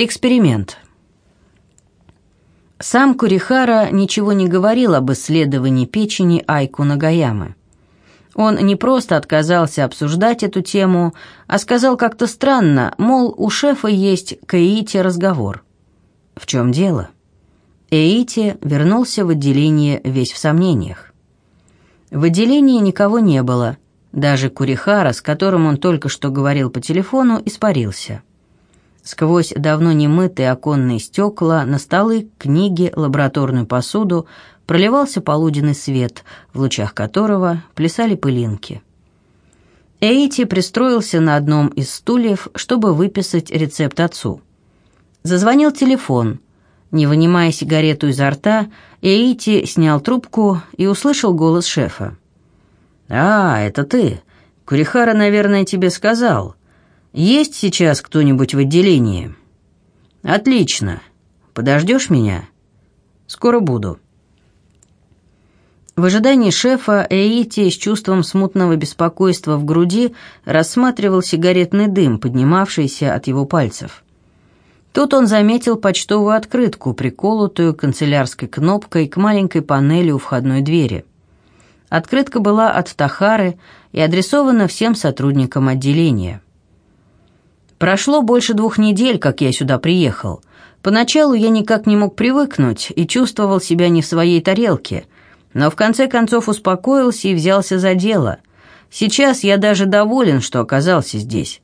Эксперимент. Сам Курихара ничего не говорил об исследовании печени Айку Нагаямы. Он не просто отказался обсуждать эту тему, а сказал как-то странно, мол, у шефа есть к Эите разговор. В чем дело? Эити вернулся в отделение весь в сомнениях. В отделении никого не было, даже Курихара, с которым он только что говорил по телефону, испарился. Сквозь давно немытые оконные стекла на столы, книги, лабораторную посуду проливался полуденный свет, в лучах которого плясали пылинки. Эйти пристроился на одном из стульев, чтобы выписать рецепт отцу. Зазвонил телефон. Не вынимая сигарету изо рта, Эйти снял трубку и услышал голос шефа. «А, это ты. Курихара, наверное, тебе сказал. Есть сейчас кто-нибудь в отделении?» «Отлично. Подождешь меня?» «Скоро буду». В ожидании шефа Эйти с чувством смутного беспокойства в груди рассматривал сигаретный дым, поднимавшийся от его пальцев. Тут он заметил почтовую открытку, приколотую канцелярской кнопкой к маленькой панели у входной двери. Открытка была от Тахары и адресована всем сотрудникам отделения. Прошло больше двух недель, как я сюда приехал. Поначалу я никак не мог привыкнуть и чувствовал себя не в своей тарелке – но в конце концов успокоился и взялся за дело. Сейчас я даже доволен, что оказался здесь.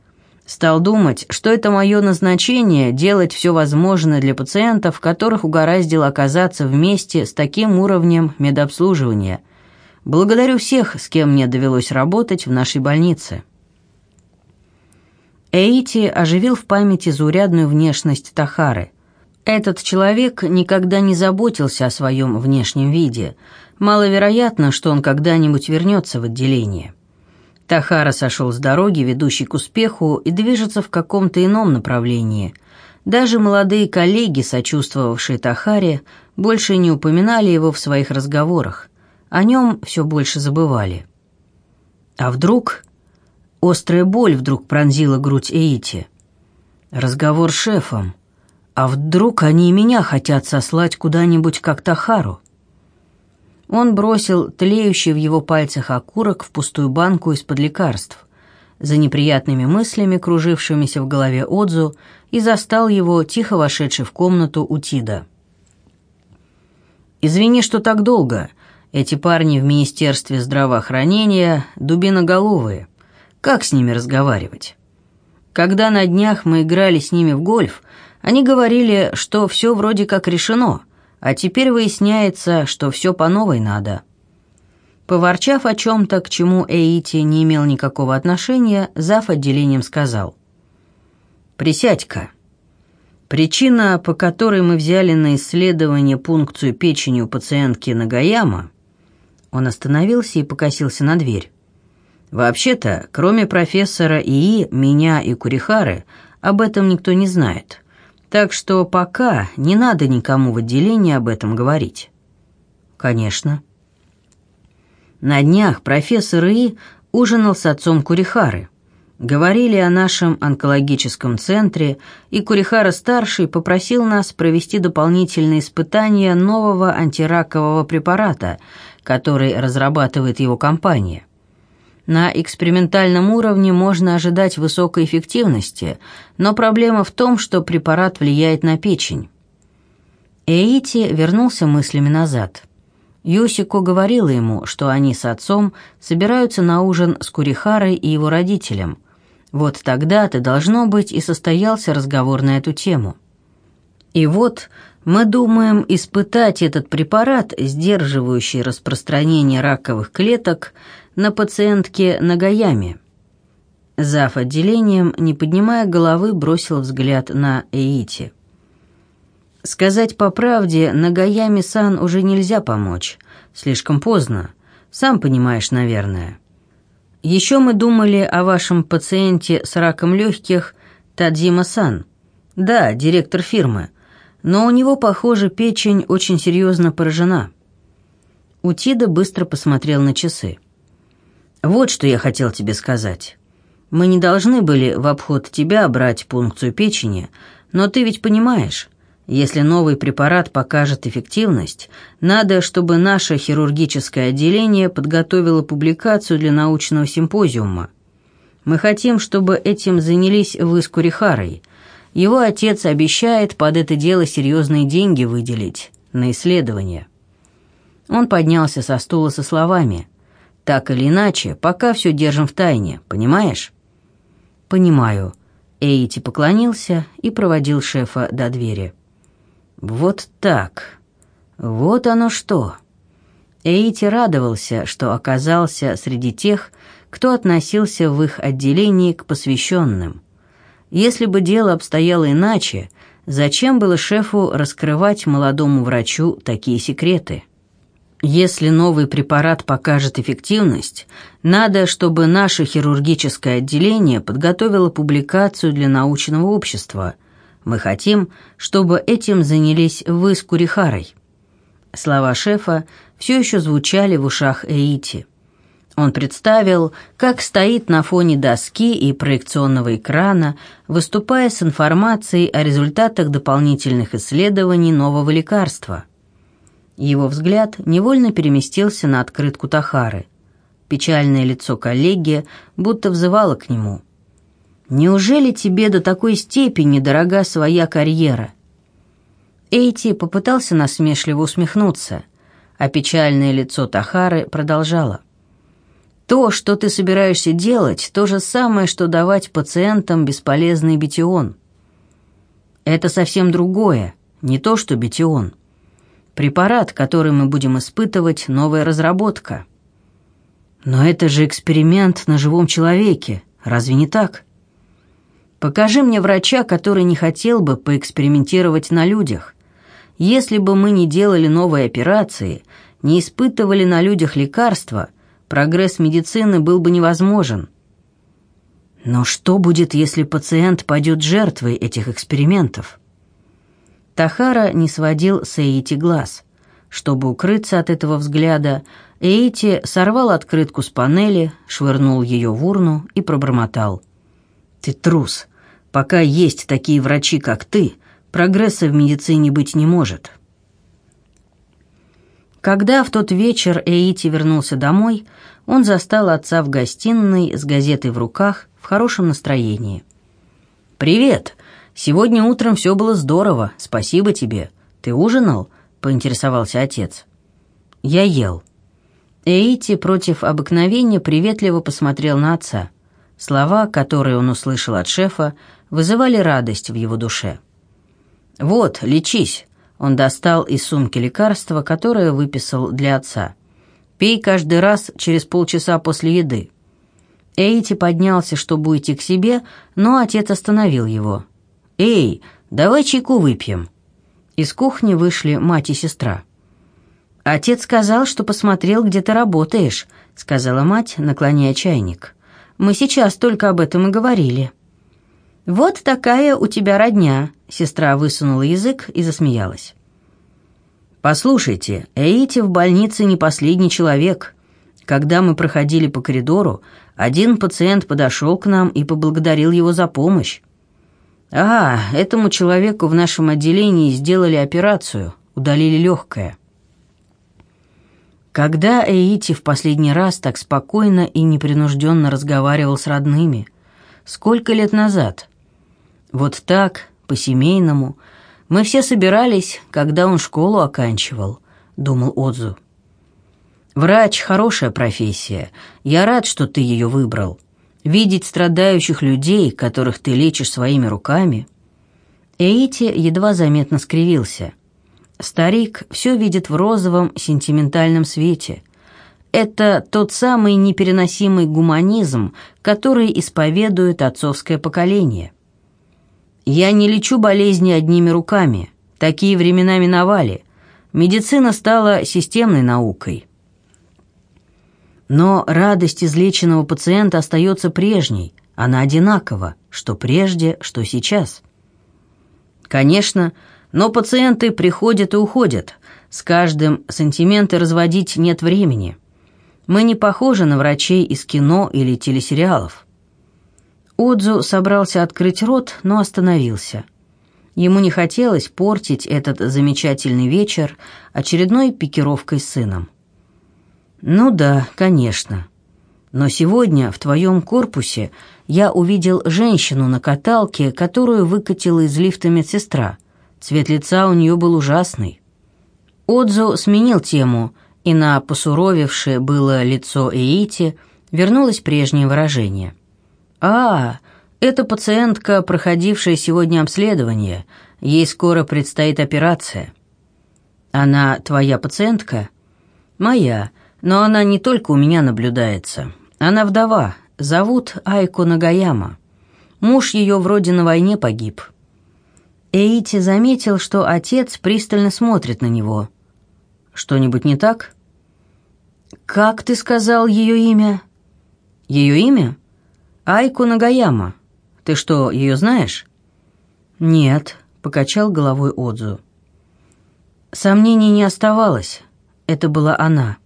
Стал думать, что это мое назначение – делать все возможное для пациентов, которых угораздило оказаться вместе с таким уровнем медобслуживания. Благодарю всех, с кем мне довелось работать в нашей больнице. Эйти оживил в памяти заурядную внешность Тахары. Этот человек никогда не заботился о своем внешнем виде – Маловероятно, что он когда-нибудь вернется в отделение. Тахара сошел с дороги, ведущей к успеху, и движется в каком-то ином направлении. Даже молодые коллеги, сочувствовавшие Тахаре, больше не упоминали его в своих разговорах. О нем все больше забывали. А вдруг... Острая боль вдруг пронзила грудь Эйти. Разговор с шефом. А вдруг они и меня хотят сослать куда-нибудь, как Тахару? Он бросил тлеющий в его пальцах окурок в пустую банку из-под лекарств. За неприятными мыслями, кружившимися в голове Отзу, и застал его, тихо вошедший в комнату у Тида. «Извини, что так долго. Эти парни в Министерстве здравоохранения дубиноголовые. Как с ними разговаривать?» Когда на днях мы играли с ними в гольф, они говорили, что все вроде как решено – а теперь выясняется, что все по новой надо. Поворчав о чем-то, к чему Эйти не имел никакого отношения, зав. отделением сказал. «Присядь-ка. Причина, по которой мы взяли на исследование пункцию печени у пациентки Нагаяма...» Он остановился и покосился на дверь. «Вообще-то, кроме профессора ИИ, меня и Курихары, об этом никто не знает. Так что пока не надо никому в отделении об этом говорить. Конечно. На днях профессор И ужинал с отцом Курихары. Говорили о нашем онкологическом центре, и Курихара-старший попросил нас провести дополнительные испытания нового антиракового препарата, который разрабатывает его компания. На экспериментальном уровне можно ожидать высокой эффективности, но проблема в том, что препарат влияет на печень. Эйти вернулся мыслями назад. Юсико говорила ему, что они с отцом собираются на ужин с Курихарой и его родителем. Вот тогда-то, должно быть, и состоялся разговор на эту тему. И вот мы думаем испытать этот препарат, сдерживающий распространение раковых клеток, на пациентке Нагаяме. Зав. отделением, не поднимая головы, бросил взгляд на Эити. Сказать по правде, Нагаяме-сан уже нельзя помочь. Слишком поздно. Сам понимаешь, наверное. Еще мы думали о вашем пациенте с раком легких Тадзима-сан. Да, директор фирмы. Но у него, похоже, печень очень серьезно поражена. Утида быстро посмотрел на часы. Вот что я хотел тебе сказать. Мы не должны были в обход тебя брать пункцию печени, Но ты ведь понимаешь, если новый препарат покажет эффективность, надо, чтобы наше хирургическое отделение подготовило публикацию для научного симпозиума. Мы хотим, чтобы этим занялись вы с Курихарой. Его отец обещает под это дело серьезные деньги выделить на исследования. Он поднялся со стула со словами «Так или иначе, пока все держим в тайне, понимаешь?» «Понимаю». Эйти поклонился и проводил шефа до двери. «Вот так. Вот оно что». Эйти радовался, что оказался среди тех, кто относился в их отделении к посвященным. Если бы дело обстояло иначе, зачем было шефу раскрывать молодому врачу такие секреты? Если новый препарат покажет эффективность, надо, чтобы наше хирургическое отделение подготовило публикацию для научного общества. Мы хотим, чтобы этим занялись вы с Курихарой. Слова шефа все еще звучали в ушах Эити. Он представил, как стоит на фоне доски и проекционного экрана, выступая с информацией о результатах дополнительных исследований нового лекарства. Его взгляд невольно переместился на открытку Тахары. Печальное лицо коллеги будто взывало к нему. «Неужели тебе до такой степени дорога своя карьера?» Эйти попытался насмешливо усмехнуться, а печальное лицо Тахары продолжало. То, что ты собираешься делать, то же самое, что давать пациентам бесполезный бетион. Это совсем другое, не то, что бетион. Препарат, который мы будем испытывать, новая разработка. Но это же эксперимент на живом человеке, разве не так? Покажи мне врача, который не хотел бы поэкспериментировать на людях. Если бы мы не делали новые операции, не испытывали на людях лекарства – прогресс медицины был бы невозможен. Но что будет, если пациент пойдет жертвой этих экспериментов? Тахара не сводил с Эйти глаз. Чтобы укрыться от этого взгляда, Эйти сорвал открытку с панели, швырнул ее в урну и пробормотал. «Ты трус. Пока есть такие врачи, как ты, прогресса в медицине быть не может». Когда в тот вечер Эйти вернулся домой, он застал отца в гостиной с газетой в руках в хорошем настроении. «Привет! Сегодня утром все было здорово, спасибо тебе. Ты ужинал?» — поинтересовался отец. «Я ел». Эйти против обыкновения приветливо посмотрел на отца. Слова, которые он услышал от шефа, вызывали радость в его душе. «Вот, лечись. Он достал из сумки лекарство, которое выписал для отца. «Пей каждый раз через полчаса после еды». Эйти поднялся, чтобы уйти к себе, но отец остановил его. «Эй, давай чайку выпьем». Из кухни вышли мать и сестра. «Отец сказал, что посмотрел, где ты работаешь», — сказала мать, наклоняя чайник. «Мы сейчас только об этом и говорили». «Вот такая у тебя родня», — сестра высунула язык и засмеялась. «Послушайте, Эйти в больнице не последний человек. Когда мы проходили по коридору, один пациент подошел к нам и поблагодарил его за помощь. А, этому человеку в нашем отделении сделали операцию, удалили легкое». Когда Эйти в последний раз так спокойно и непринужденно разговаривал с родными? Сколько лет назад? Вот так, по-семейному. Мы все собирались, когда он школу оканчивал, думал Отзу. Врач – хорошая профессия. Я рад, что ты ее выбрал. Видеть страдающих людей, которых ты лечишь своими руками. Эйти едва заметно скривился. Старик все видит в розовом сентиментальном свете. Это тот самый непереносимый гуманизм, который исповедует отцовское поколение. Я не лечу болезни одними руками. Такие времена миновали. Медицина стала системной наукой. Но радость излеченного пациента остается прежней. Она одинакова, что прежде, что сейчас. Конечно, но пациенты приходят и уходят. С каждым сантименты разводить нет времени. Мы не похожи на врачей из кино или телесериалов. Отзу собрался открыть рот, но остановился. Ему не хотелось портить этот замечательный вечер очередной пикировкой с сыном. «Ну да, конечно. Но сегодня в твоем корпусе я увидел женщину на каталке, которую выкатила из лифта медсестра. Цвет лица у нее был ужасный». Отзу сменил тему, и на посуровевшее было лицо Эити вернулось прежнее выражение. «А, это пациентка, проходившая сегодня обследование. Ей скоро предстоит операция». «Она твоя пациентка?» «Моя, но она не только у меня наблюдается. Она вдова, зовут Айко Нагаяма. Муж ее вроде на войне погиб». Эйти заметил, что отец пристально смотрит на него. «Что-нибудь не так?» «Как ты сказал ее имя?» «Ее имя?» «Айку Нагаяма. Ты что, ее знаешь?» «Нет», — покачал головой Отзу. Сомнений не оставалось. Это была она.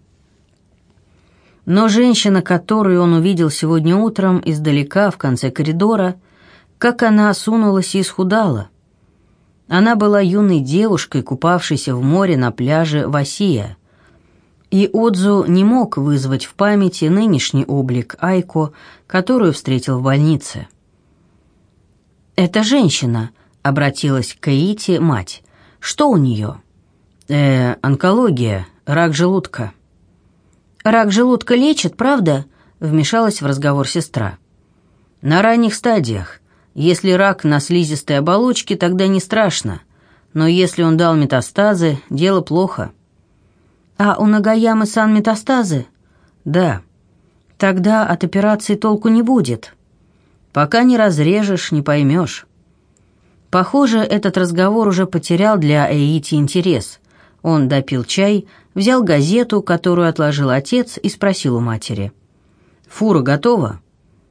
Но женщина, которую он увидел сегодня утром издалека в конце коридора, как она осунулась и исхудала. Она была юной девушкой, купавшейся в море на пляже Васия. И Отзу не мог вызвать в памяти нынешний облик Айко, которую встретил в больнице. «Это женщина», — обратилась к Каити мать. «Что у нее?» «Э, онкология, рак желудка». «Рак желудка лечат, правда?» — вмешалась в разговор сестра. «На ранних стадиях. Если рак на слизистой оболочке, тогда не страшно. Но если он дал метастазы, дело плохо». «А у Нагаямы сан метастазы?» «Да». «Тогда от операции толку не будет». «Пока не разрежешь, не поймешь». Похоже, этот разговор уже потерял для Эйти интерес. Он допил чай, взял газету, которую отложил отец, и спросил у матери. «Фура готова?»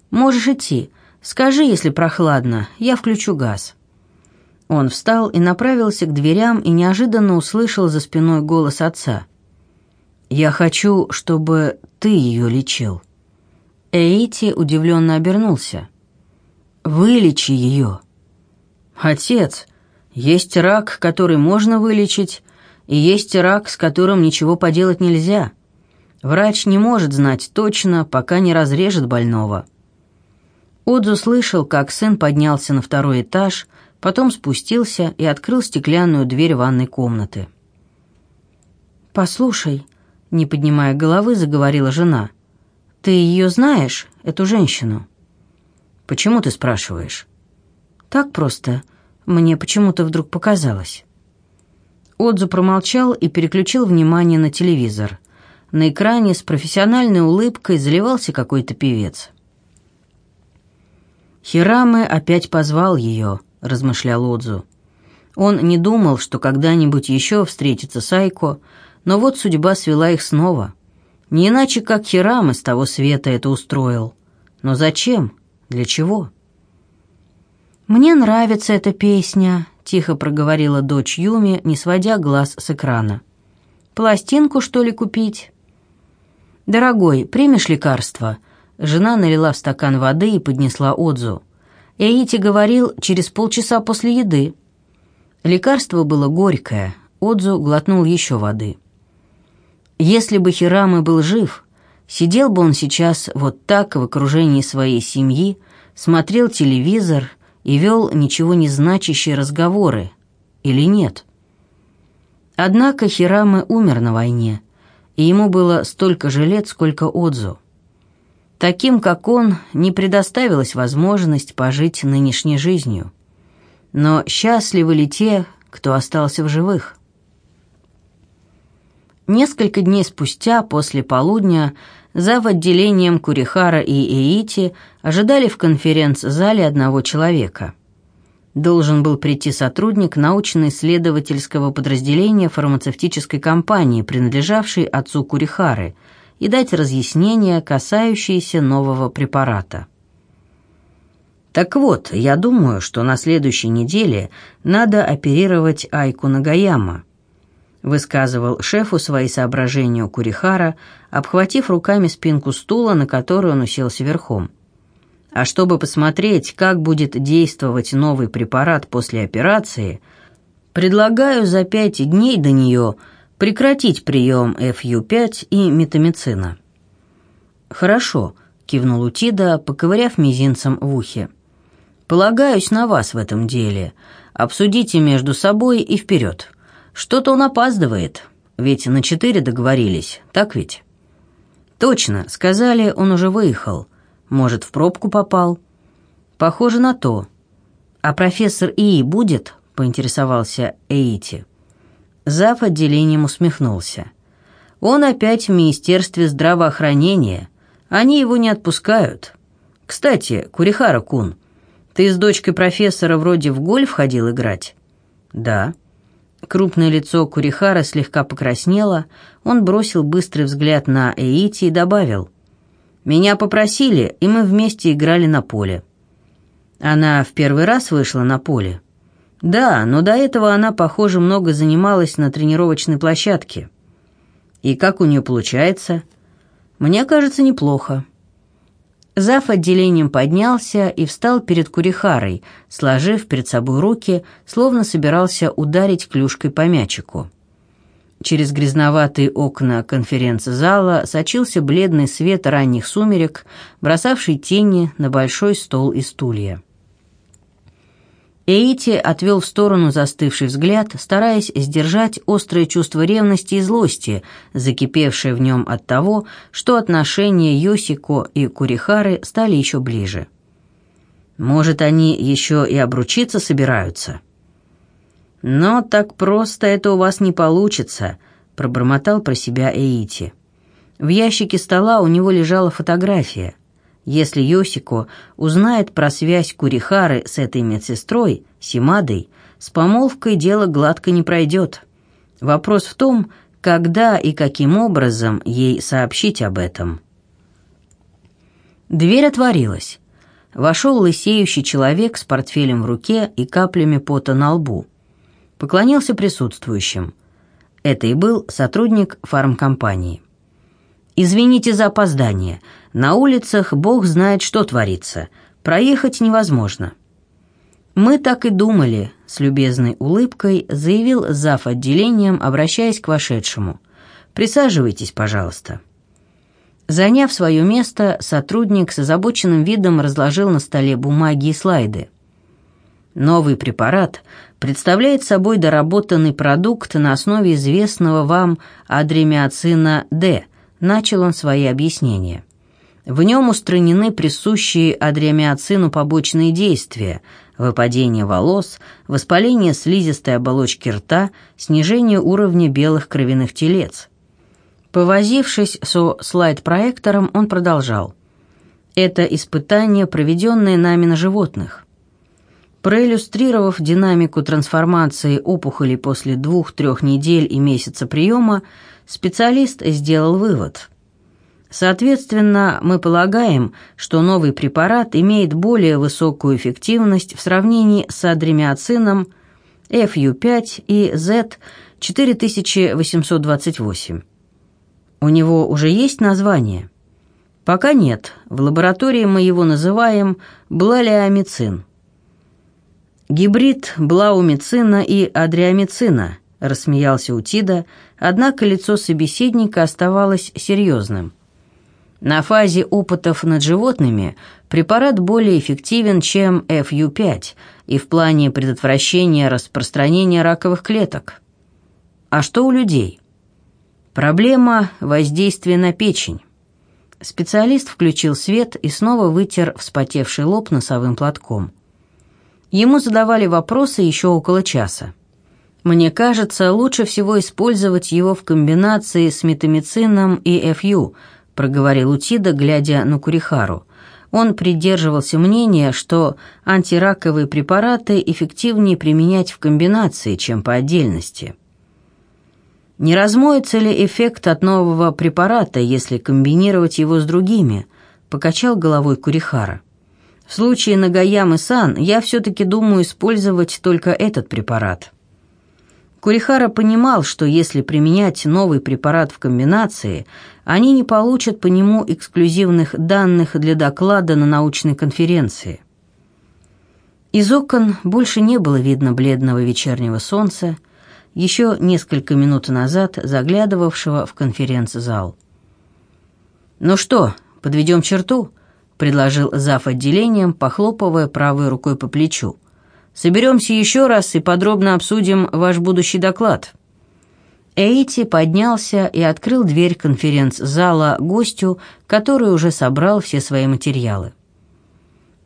«Можешь идти. Скажи, если прохладно, я включу газ». Он встал и направился к дверям и неожиданно услышал за спиной голос отца – «Я хочу, чтобы ты ее лечил». Эйти удивленно обернулся. «Вылечи ее». «Отец, есть рак, который можно вылечить, и есть рак, с которым ничего поделать нельзя. Врач не может знать точно, пока не разрежет больного». Отзу слышал, как сын поднялся на второй этаж, потом спустился и открыл стеклянную дверь ванной комнаты. «Послушай», не поднимая головы, заговорила жена. «Ты ее знаешь, эту женщину?» «Почему ты спрашиваешь?» «Так просто. Мне почему-то вдруг показалось». Отзу промолчал и переключил внимание на телевизор. На экране с профессиональной улыбкой заливался какой-то певец. «Хираме опять позвал ее», — размышлял Отзу. Он не думал, что когда-нибудь еще встретится с Айко, но вот судьба свела их снова. Не иначе, как Хирам из того света это устроил. Но зачем? Для чего? «Мне нравится эта песня», — тихо проговорила дочь Юми, не сводя глаз с экрана. «Пластинку, что ли, купить?» «Дорогой, примешь лекарство?» Жена налила в стакан воды и поднесла Отзу. Эйти говорил, через полчаса после еды. Лекарство было горькое. Отзу глотнул еще воды. Если бы Хирамы был жив, сидел бы он сейчас вот так в окружении своей семьи, смотрел телевизор и вел ничего не значащие разговоры, или нет? Однако Хирамы умер на войне, и ему было столько же лет, сколько Отзу. Таким, как он, не предоставилась возможность пожить нынешней жизнью. Но счастливы ли те, кто остался в живых? Несколько дней спустя, после полудня, за отделением Курихара и Эити ожидали в конференц-зале одного человека. Должен был прийти сотрудник научно-исследовательского подразделения фармацевтической компании, принадлежавшей отцу Курихары, и дать разъяснения, касающиеся нового препарата. Так вот, я думаю, что на следующей неделе надо оперировать Айку Нагаяма высказывал шефу свои соображения Курихара, обхватив руками спинку стула, на который он уселся верхом. А чтобы посмотреть, как будет действовать новый препарат после операции, предлагаю за пять дней до нее прекратить прием FU5 и метамицина». «Хорошо», — кивнул Утида, поковыряв мизинцем в ухе. «Полагаюсь на вас в этом деле. Обсудите между собой и вперед. Что-то он опаздывает, ведь на четыре договорились, так ведь?» «Точно, сказали, он уже выехал. Может, в пробку попал?» «Похоже на то». «А профессор ИИ будет?» — поинтересовался Эйти. Зав. отделением усмехнулся. «Он опять в Министерстве здравоохранения. Они его не отпускают. Кстати, Курихара-кун, ты с дочкой профессора вроде в гольф ходил играть?» «Да». Крупное лицо Курихара слегка покраснело, он бросил быстрый взгляд на Эити и добавил. «Меня попросили, и мы вместе играли на поле». «Она в первый раз вышла на поле?» «Да, но до этого она, похоже, много занималась на тренировочной площадке». «И как у нее получается?» «Мне кажется, неплохо». Зав. отделением поднялся и встал перед Курихарой, сложив перед собой руки, словно собирался ударить клюшкой по мячику. Через грязноватые окна конференц-зала сочился бледный свет ранних сумерек, бросавший тени на большой стол и стулья. Эйти отвел в сторону застывший взгляд, стараясь сдержать острое чувство ревности и злости, закипевшее в нем от того, что отношения Йосико и Курихары стали еще ближе. Может, они еще и обручиться собираются? «Но так просто это у вас не получится», — пробормотал про себя Эйти. В ящике стола у него лежала фотография — если Йосико узнает про связь Курихары с этой медсестрой, Симадой, с помолвкой дело гладко не пройдет. Вопрос в том, когда и каким образом ей сообщить об этом. Дверь отворилась. Вошел лысеющий человек с портфелем в руке и каплями пота на лбу. Поклонился присутствующим. Это и был сотрудник фармкомпании. «Извините за опоздание. На улицах бог знает, что творится. Проехать невозможно». «Мы так и думали», — с любезной улыбкой заявил зав. отделением, обращаясь к вошедшему. «Присаживайтесь, пожалуйста». Заняв свое место, сотрудник с озабоченным видом разложил на столе бумаги и слайды. Новый препарат представляет собой доработанный продукт на основе известного вам адремиоцина D – начал он свои объяснения. В нем устранены присущие адриамиоцину побочные действия – выпадение волос, воспаление слизистой оболочки рта, снижение уровня белых кровяных телец. Повозившись со слайд-проектором, он продолжал. Это испытание, проведенное нами на животных. Проиллюстрировав динамику трансформации опухоли после двух-трех недель и месяца приема, специалист сделал вывод. Соответственно, мы полагаем, что новый препарат имеет более высокую эффективность в сравнении с адремиоцином FU5 и Z4828. У него уже есть название? Пока нет. В лаборатории мы его называем блалиамицин. Гибрид блаумицина и адриамицина –— рассмеялся Утида, однако лицо собеседника оставалось серьезным. На фазе опытов над животными препарат более эффективен, чем FU5 и в плане предотвращения распространения раковых клеток. А что у людей? Проблема воздействия на печень. Специалист включил свет и снова вытер вспотевший лоб носовым платком. Ему задавали вопросы еще около часа. Мне кажется, лучше всего использовать его в комбинации с метамицином и ФЮ, проговорил Утида, глядя на Курихару. Он придерживался мнения, что антираковые препараты эффективнее применять в комбинации, чем по отдельности. Не размоется ли эффект от нового препарата, если комбинировать его с другими? Покачал головой Курихара. В случае Нагаямы-сан я все-таки думаю использовать только этот препарат. Курихара понимал, что если применять новый препарат в комбинации, они не получат по нему эксклюзивных данных для доклада на научной конференции. Из окон больше не было видно бледного вечернего солнца, еще несколько минут назад заглядывавшего в конференц-зал. «Ну что, подведем черту?» — предложил зав. отделением, похлопывая правой рукой по плечу. «Соберемся еще раз и подробно обсудим ваш будущий доклад». Эйти поднялся и открыл дверь конференц-зала гостю, который уже собрал все свои материалы.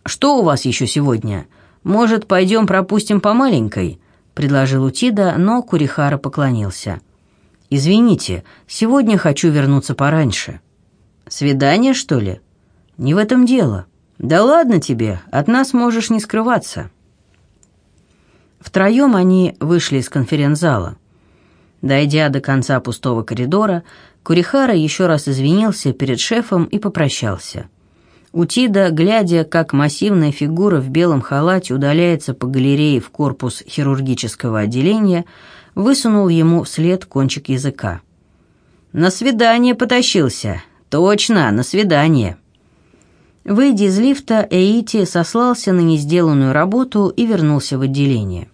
«Что у вас еще сегодня? Может, пойдем пропустим по маленькой?» — предложил Утида, но Курихара поклонился. «Извините, сегодня хочу вернуться пораньше». «Свидание, что ли?» «Не в этом дело. Да ладно тебе, от нас можешь не скрываться». Втроем они вышли из конференц-зала. Дойдя до конца пустого коридора, Курихара еще раз извинился перед шефом и попрощался. Утида, глядя, как массивная фигура в белом халате удаляется по галерее в корпус хирургического отделения, высунул ему вслед кончик языка. «На свидание потащился. Точно, на свидание». Выйдя из лифта, Эйти сослался на несделанную работу и вернулся в отделение.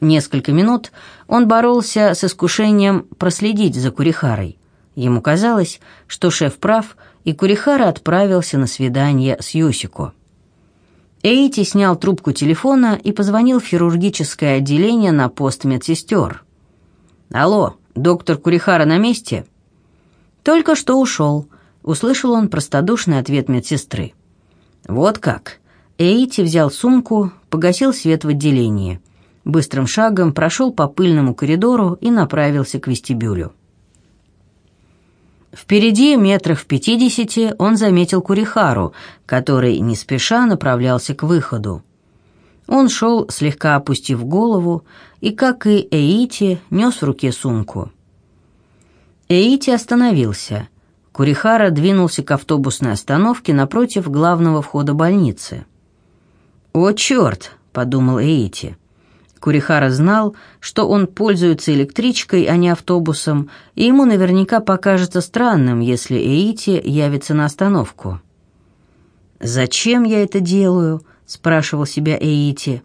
Несколько минут он боролся с искушением проследить за Курихарой. Ему казалось, что шеф прав, и Курихара отправился на свидание с Йосико. Эйти снял трубку телефона и позвонил в хирургическое отделение на пост медсестер. «Алло, доктор Курихара на месте?» «Только что ушел», услышал он простодушный ответ медсестры. «Вот как!» Эйти взял сумку, погасил свет в отделении. Быстрым шагом прошел по пыльному коридору и направился к вестибюлю. Впереди, метрах в пятидесяти, он заметил Курихару, который не спеша направлялся к выходу. Он шел, слегка опустив голову, и, как и Эйти, нес в руке сумку. Эйти остановился. Курихара двинулся к автобусной остановке напротив главного входа больницы. «О, черт!» — подумал Эйти. Курихара знал, что он пользуется электричкой, а не автобусом, и ему наверняка покажется странным, если Эйти явится на остановку. «Зачем я это делаю?» — спрашивал себя Эйти.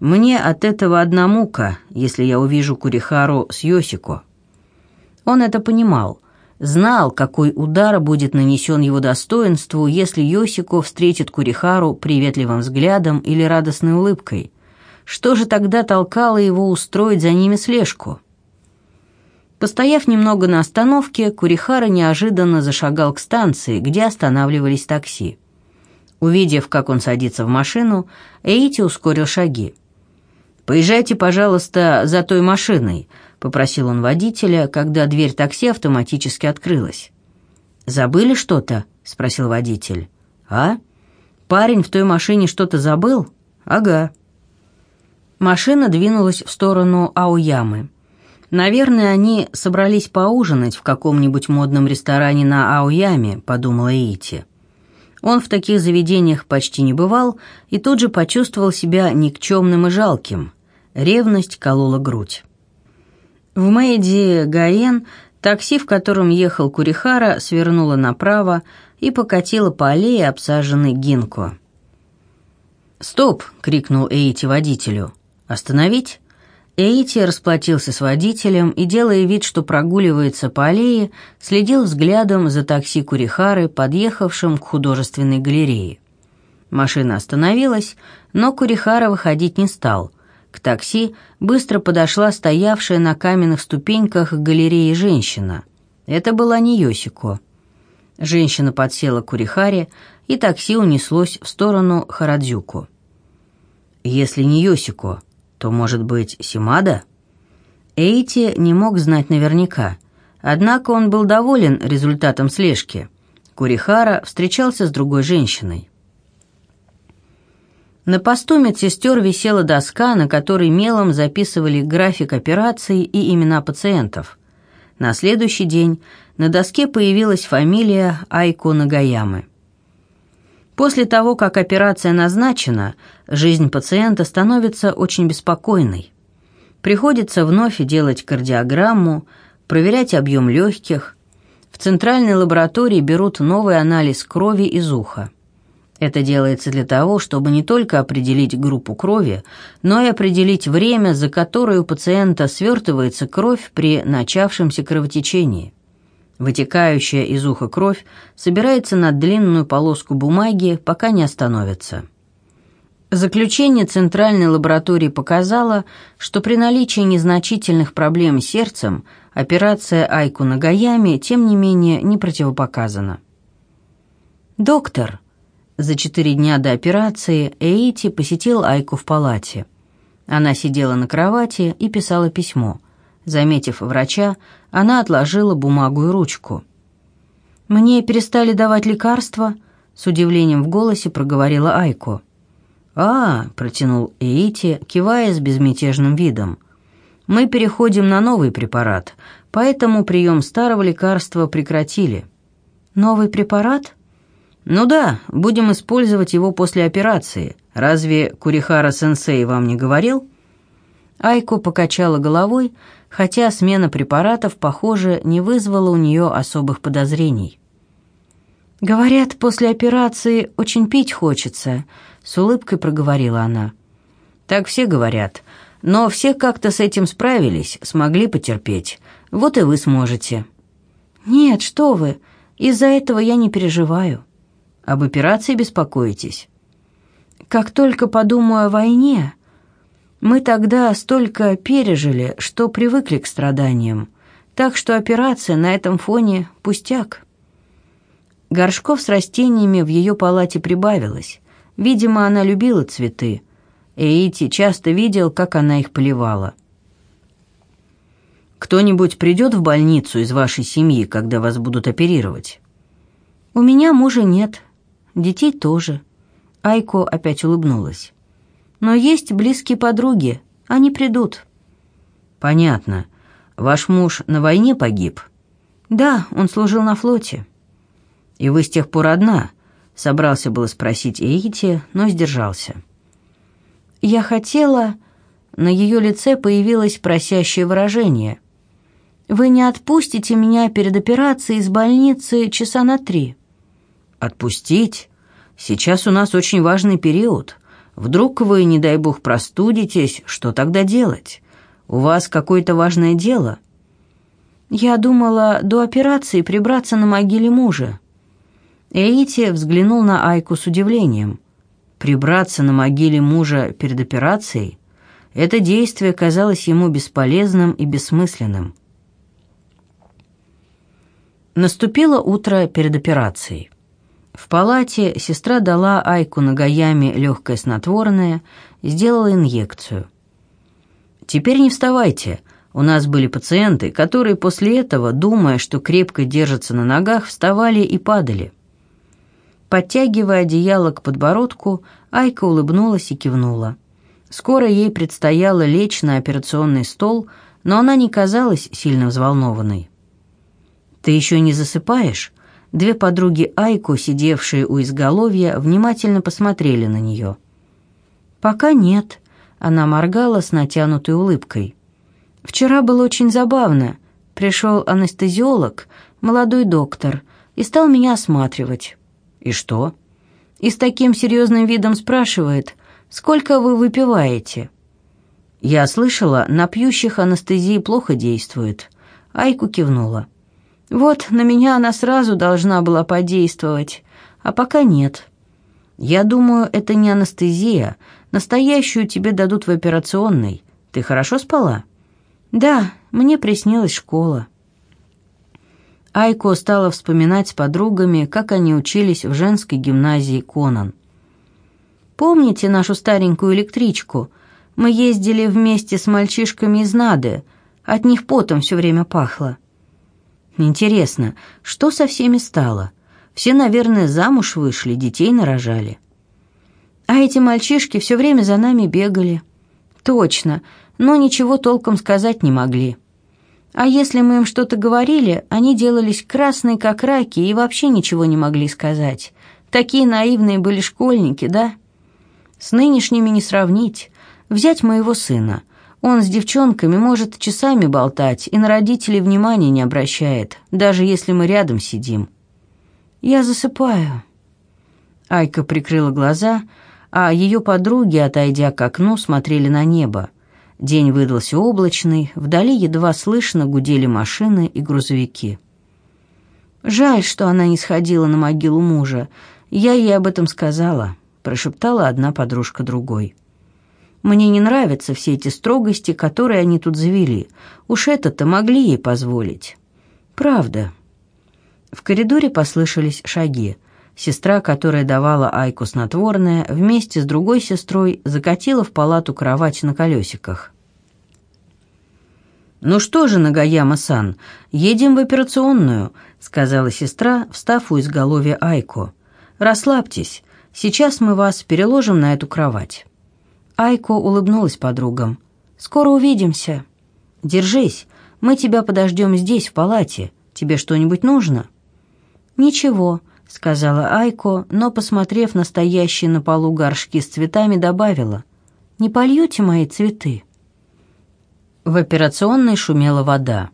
«Мне от этого одна мука, если я увижу Курихару с Йосико». Он это понимал — знал, какой удар будет нанесен его достоинству, если Йосико встретит Курихару приветливым взглядом или радостной улыбкой. Что же тогда толкало его устроить за ними слежку? Постояв немного на остановке, Курихара неожиданно зашагал к станции, где останавливались такси. Увидев, как он садится в машину, Эйти ускорил шаги. «Поезжайте, пожалуйста, за той машиной», — попросил он водителя, когда дверь такси автоматически открылась. «Забыли что-то?» — спросил водитель. «А? Парень в той машине что-то забыл? Ага». Машина двинулась в сторону Ауямы. «Наверное, они собрались поужинать в каком-нибудь модном ресторане на Ауяме», — подумала Ити. Он в таких заведениях почти не бывал и тут же почувствовал себя никчемным и жалким. Ревность колола грудь. В Мэйди Гаен такси, в котором ехал Курихара, свернуло направо и покатило по аллее, обсаженной гинко. «Стоп!» — крикнул Эйти водителю. «Остановить?» Эйти расплатился с водителем и, делая вид, что прогуливается по аллее, следил взглядом за такси Курихары, подъехавшим к художественной галерее. Машина остановилась, но Курихара выходить не стал. К такси быстро подошла стоявшая на каменных ступеньках галереи женщина. Это была не Йосико. Женщина подсела к Курихаре, и такси унеслось в сторону Харадзюку. Если не Йосико, то, может быть, Симада? Эйти не мог знать наверняка, однако он был доволен результатом слежки. Курихара встречался с другой женщиной. На посту медсестер висела доска, на которой мелом записывали график операций и имена пациентов. На следующий день на доске появилась фамилия Айко Нагаямы. После того, как операция назначена, жизнь пациента становится очень беспокойной. Приходится вновь делать кардиограмму, проверять объем легких. В центральной лаборатории берут новый анализ крови из уха. Это делается для того, чтобы не только определить группу крови, но и определить время, за которое у пациента свертывается кровь при начавшемся кровотечении. Вытекающая из уха кровь собирается на длинную полоску бумаги, пока не остановится. Заключение Центральной лаборатории показало, что при наличии незначительных проблем с сердцем операция Айку Нагаями, тем не менее, не противопоказана. «Доктор», за четыре дня до операции Эйти посетил Айку в палате. Она сидела на кровати и писала письмо. Заметив врача, она отложила бумагу и ручку. «Мне перестали давать лекарства», — с удивлением в голосе проговорила Айко. «А», — протянул Эйти, кивая с безмятежным видом. «Мы переходим на новый препарат, поэтому прием старого лекарства прекратили». «Новый препарат?» «Ну да, будем использовать его после операции. Разве Курихара-сенсей вам не говорил?» Айко покачала головой, хотя смена препаратов, похоже, не вызвала у нее особых подозрений. «Говорят, после операции очень пить хочется», — с улыбкой проговорила она. «Так все говорят. Но все как-то с этим справились, смогли потерпеть. Вот и вы сможете». «Нет, что вы, из-за этого я не переживаю». Об операции беспокоитесь? Как только подумаю о войне, мы тогда столько пережили, что привыкли к страданиям, так что операция на этом фоне пустяк. Горшков с растениями в ее палате прибавилось. Видимо, она любила цветы. Эйти часто видел, как она их поливала. «Кто-нибудь придет в больницу из вашей семьи, когда вас будут оперировать?» «У меня мужа нет», детей тоже. Айко опять улыбнулась. Но есть близкие подруги, они придут. Понятно. Ваш муж на войне погиб? Да, он служил на флоте. И вы с тех пор одна? Собрался было спросить Эйти, но сдержался. Я хотела... На ее лице появилось просящее выражение. «Вы не отпустите меня перед операцией из больницы часа на три?» «Отпустить? Сейчас у нас очень важный период. Вдруг вы, не дай бог, простудитесь, что тогда делать? У вас какое-то важное дело?» «Я думала до операции прибраться на могиле мужа». Эйти взглянул на Айку с удивлением. «Прибраться на могиле мужа перед операцией?» Это действие казалось ему бесполезным и бессмысленным. Наступило утро перед операцией. В палате сестра дала Айку Нагаями легкое снотворное, сделала инъекцию. «Теперь не вставайте. У нас были пациенты, которые после этого, думая, что крепко держатся на ногах, вставали и падали». Подтягивая одеяло к подбородку, Айка улыбнулась и кивнула. Скоро ей предстояло лечь на операционный стол, но она не казалась сильно взволнованной. «Ты еще не засыпаешь?» Две подруги Айку, сидевшие у изголовья, внимательно посмотрели на нее. «Пока нет», — она моргала с натянутой улыбкой. «Вчера было очень забавно. Пришел анестезиолог, молодой доктор, и стал меня осматривать». «И что?» «И с таким серьезным видом спрашивает, сколько вы выпиваете?» «Я слышала, на пьющих анестезии плохо действует». Айку кивнула. Вот на меня она сразу должна была подействовать, а пока нет. Я думаю, это не анестезия. Настоящую тебе дадут в операционной. Ты хорошо спала? Да, мне приснилась школа. Айко стала вспоминать с подругами, как они учились в женской гимназии Конан. Помните нашу старенькую электричку? Мы ездили вместе с мальчишками из Нады. От них потом все время пахло. Интересно, что со всеми стало? Все, наверное, замуж вышли, детей нарожали. А эти мальчишки все время за нами бегали. Точно, но ничего толком сказать не могли. А если мы им что-то говорили, они делались красные, как раки, и вообще ничего не могли сказать. Такие наивные были школьники, да? С нынешними не сравнить. Взять моего сына. Он с девчонками может часами болтать и на родителей внимания не обращает, даже если мы рядом сидим. Я засыпаю. Айка прикрыла глаза, а ее подруги, отойдя к окну, смотрели на небо. День выдался облачный, вдали едва слышно гудели машины и грузовики. «Жаль, что она не сходила на могилу мужа. Я ей об этом сказала», — прошептала одна подружка другой. «Мне не нравятся все эти строгости, которые они тут завели. Уж это-то могли ей позволить». «Правда». В коридоре послышались шаги. Сестра, которая давала Айку снотворное, вместе с другой сестрой закатила в палату кровать на колесиках. «Ну что же, Нагаяма-сан, едем в операционную», — сказала сестра, встав у изголовья Айко. «Расслабьтесь, сейчас мы вас переложим на эту кровать». Айко улыбнулась подругам. «Скоро увидимся». «Держись, мы тебя подождем здесь, в палате. Тебе что-нибудь нужно?» «Ничего», — сказала Айко, но, посмотрев на стоящие на полу горшки с цветами, добавила. «Не польете мои цветы?» В операционной шумела вода.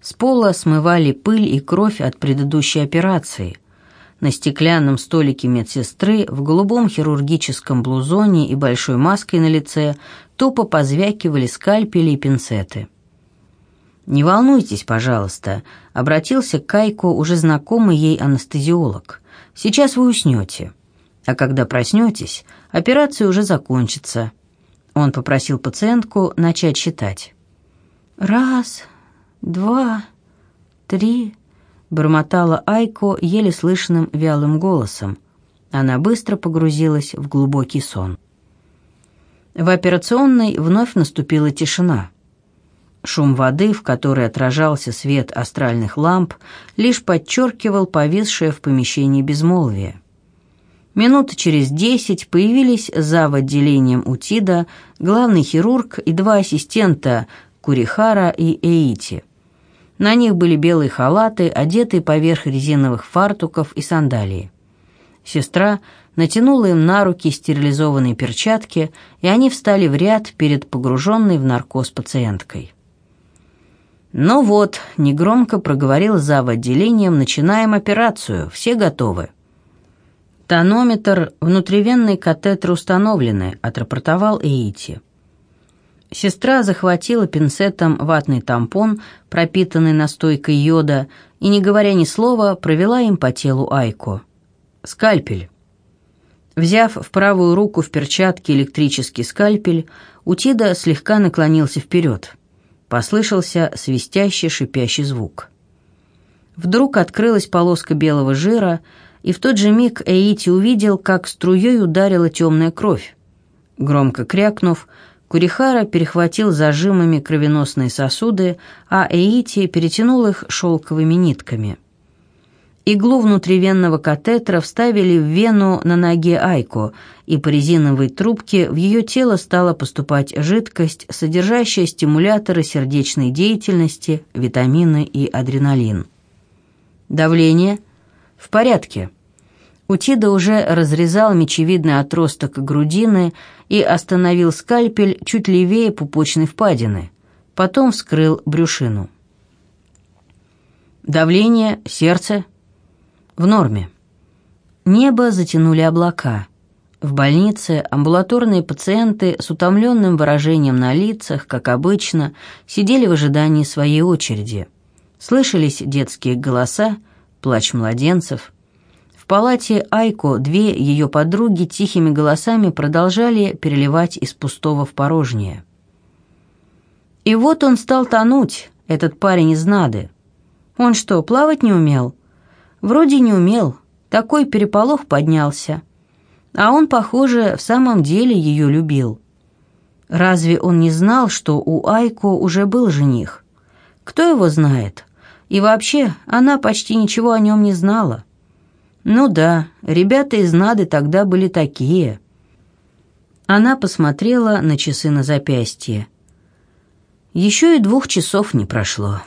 С пола смывали пыль и кровь от предыдущей операции. На стеклянном столике медсестры в голубом хирургическом блузоне и большой маской на лице тупо позвякивали скальпели и пинцеты. «Не волнуйтесь, пожалуйста», — обратился к Кайку уже знакомый ей анестезиолог. «Сейчас вы уснете. А когда проснетесь, операция уже закончится». Он попросил пациентку начать считать. «Раз, два, три», — бормотала Айко еле слышным вялым голосом. Она быстро погрузилась в глубокий сон. В операционной вновь наступила тишина. Шум воды, в которой отражался свет астральных ламп, лишь подчеркивал повисшее в помещении безмолвие. Минут через десять появились за отделением УТИДа главный хирург и два ассистента Курихара и Эити. На них были белые халаты, одетые поверх резиновых фартуков и сандалии. Сестра натянула им на руки стерилизованные перчатки, и они встали в ряд перед погруженной в наркоз пациенткой. «Ну вот», — негромко проговорил зав. отделением, «начинаем операцию, все готовы». «Тонометр, внутривенный катетер установлены», — отрапортовал Эйти. Сестра захватила пинцетом ватный тампон, пропитанный настойкой йода, и, не говоря ни слова, провела им по телу Айко. «Скальпель». Взяв в правую руку в перчатке электрический скальпель, Утида слегка наклонился вперед. Послышался свистящий шипящий звук. Вдруг открылась полоска белого жира, и в тот же миг Эйти увидел, как струей ударила темная кровь. Громко крякнув, Курихара перехватил зажимами кровеносные сосуды, а Эйти перетянул их шелковыми нитками. Иглу внутривенного катетера вставили в вену на ноге Айко, и по резиновой трубке в ее тело стала поступать жидкость, содержащая стимуляторы сердечной деятельности, витамины и адреналин. Давление? В порядке. Утида уже разрезал мечевидный отросток грудины и остановил скальпель чуть левее пупочной впадины. Потом вскрыл брюшину. Давление, сердце – в норме. Небо затянули облака. В больнице амбулаторные пациенты с утомленным выражением на лицах, как обычно, сидели в ожидании своей очереди. Слышались детские голоса, плач младенцев. Палате Айко две ее подруги тихими голосами продолжали переливать из пустого в порожнее. И вот он стал тонуть, этот парень из Нады. Он что, плавать не умел? Вроде не умел, такой переполох поднялся. А он, похоже, в самом деле ее любил. Разве он не знал, что у Айко уже был жених? Кто его знает? И вообще, она почти ничего о нем не знала. Ну да, ребята из Нады тогда были такие. Она посмотрела на часы на запястье. Еще и двух часов не прошло.